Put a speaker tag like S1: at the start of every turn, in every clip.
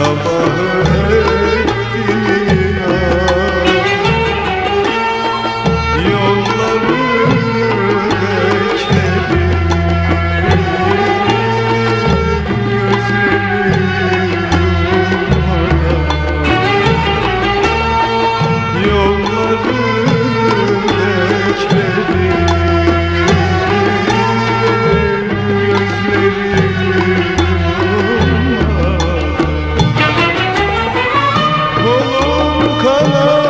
S1: Sabah color.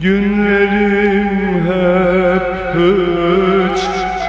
S1: Günlerim hep hıçkırık